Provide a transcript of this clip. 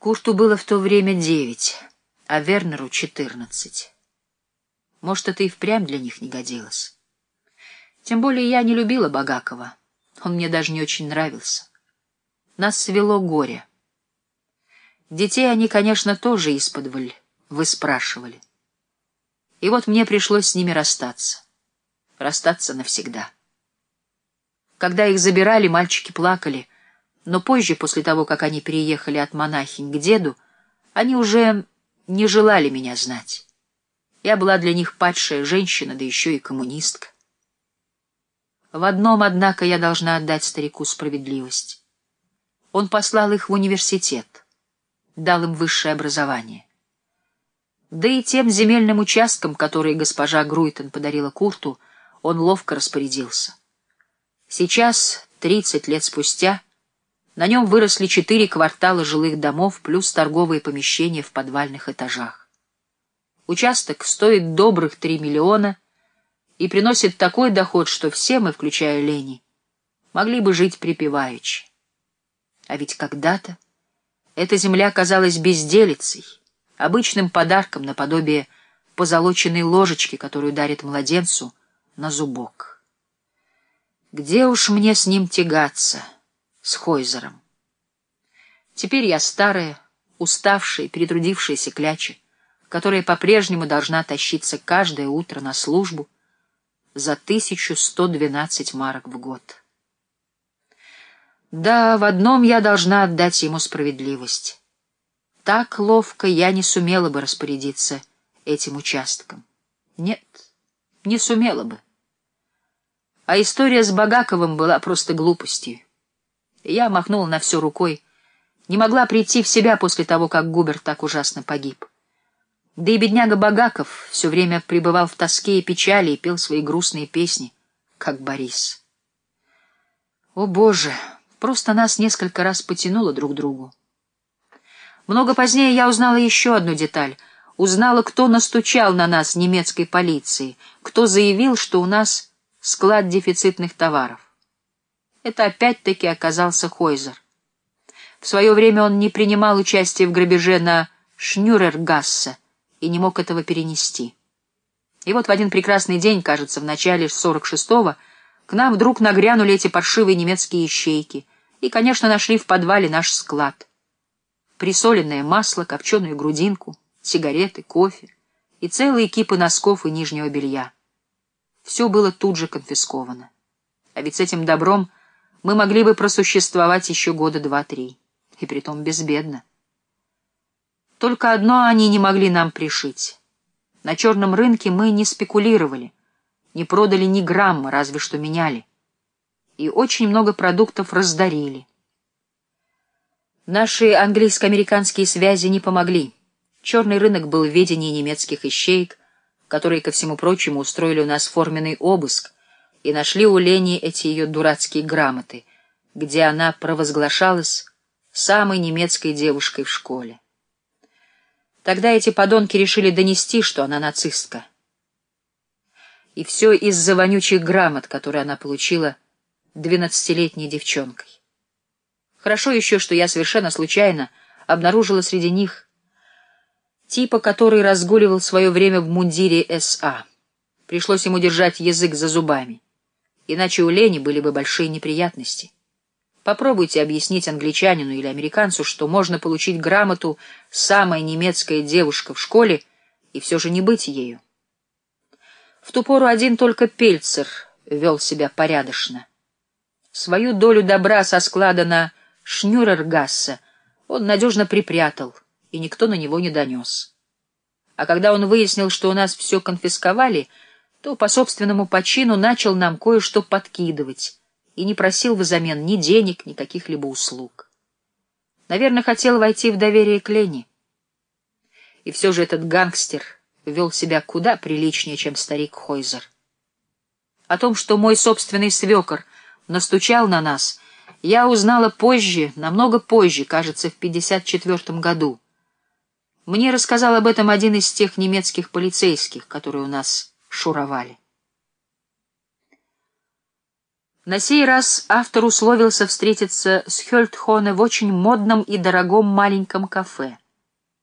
Курту было в то время девять, а Вернеру — четырнадцать. Может, это и впрямь для них не годилось. Тем более я не любила Багакова. Он мне даже не очень нравился. Нас свело горе. Детей они, конечно, тоже исподволь выспрашивали. И вот мне пришлось с ними расстаться. Расстаться навсегда. Когда их забирали, мальчики плакали, но позже, после того, как они переехали от монахинь к деду, они уже не желали меня знать. Я была для них падшая женщина, да еще и коммунистка. В одном, однако, я должна отдать старику справедливость. Он послал их в университет, дал им высшее образование. Да и тем земельным участкам, которые госпожа Груйтон подарила Курту, он ловко распорядился. Сейчас, тридцать лет спустя, на нем выросли четыре квартала жилых домов плюс торговые помещения в подвальных этажах. Участок стоит добрых три миллиона и приносит такой доход, что все мы, включая Лени, могли бы жить припеваючи. А ведь когда-то эта земля казалась безделицей, обычным подарком наподобие позолоченной ложечки, которую дарит младенцу на зубок. Где уж мне с ним тягаться, с Хойзером? Теперь я старая, уставшая, перетрудившаяся кляча, которая по-прежнему должна тащиться каждое утро на службу за 1112 марок в год. Да, в одном я должна отдать ему справедливость. Так ловко я не сумела бы распорядиться этим участком. Нет, не сумела бы. А история с Багаковым была просто глупостью. Я махнула на все рукой, не могла прийти в себя после того, как Губер так ужасно погиб. Да и бедняга Багаков все время пребывал в тоске и печали и пел свои грустные песни, как Борис. О, Боже! Просто нас несколько раз потянуло друг другу. Много позднее я узнала еще одну деталь. Узнала, кто настучал на нас немецкой полиции, кто заявил, что у нас склад дефицитных товаров. Это опять-таки оказался Хойзер. В свое время он не принимал участие в грабеже на Шнюрергассе и не мог этого перенести. И вот в один прекрасный день, кажется, в начале 46-го, к нам вдруг нагрянули эти паршивые немецкие ищейки и, конечно, нашли в подвале наш склад. Присоленное масло, копченую грудинку, сигареты, кофе и целые кипы носков и нижнего белья. Все было тут же конфисковано. А ведь с этим добром мы могли бы просуществовать еще года два-три и притом безбедно. Только одно они не могли нам пришить. На черном рынке мы не спекулировали, не продали ни грамма, разве что меняли. И очень много продуктов раздарили. Наши английско-американские связи не помогли. Черный рынок был в ведении немецких ищеек, которые, ко всему прочему, устроили у нас форменный обыск и нашли у Лени эти ее дурацкие грамоты, где она провозглашалась самой немецкой девушкой в школе. Тогда эти подонки решили донести, что она нацистка. И все из-за вонючих грамот, которые она получила двенадцатилетней девчонкой. Хорошо еще, что я совершенно случайно обнаружила среди них типа, который разгуливал свое время в мундире СА. Пришлось ему держать язык за зубами, иначе у Лени были бы большие неприятности. Попробуйте объяснить англичанину или американцу, что можно получить грамоту «самая немецкая девушка в школе» и все же не быть ею. В ту пору один только Пельцер вел себя порядочно. Свою долю добра со склада на Шнюрергассе он надежно припрятал, и никто на него не донес. А когда он выяснил, что у нас все конфисковали, то по собственному почину начал нам кое-что подкидывать — и не просил взамен ни денег, ни каких-либо услуг. Наверное, хотел войти в доверие к Лене. И все же этот гангстер вел себя куда приличнее, чем старик Хойзер. О том, что мой собственный свекор настучал на нас, я узнала позже, намного позже, кажется, в 54 году. Мне рассказал об этом один из тех немецких полицейских, которые у нас шуровали. На сей раз автор условился встретиться с Хёльтхоне в очень модном и дорогом маленьком кафе.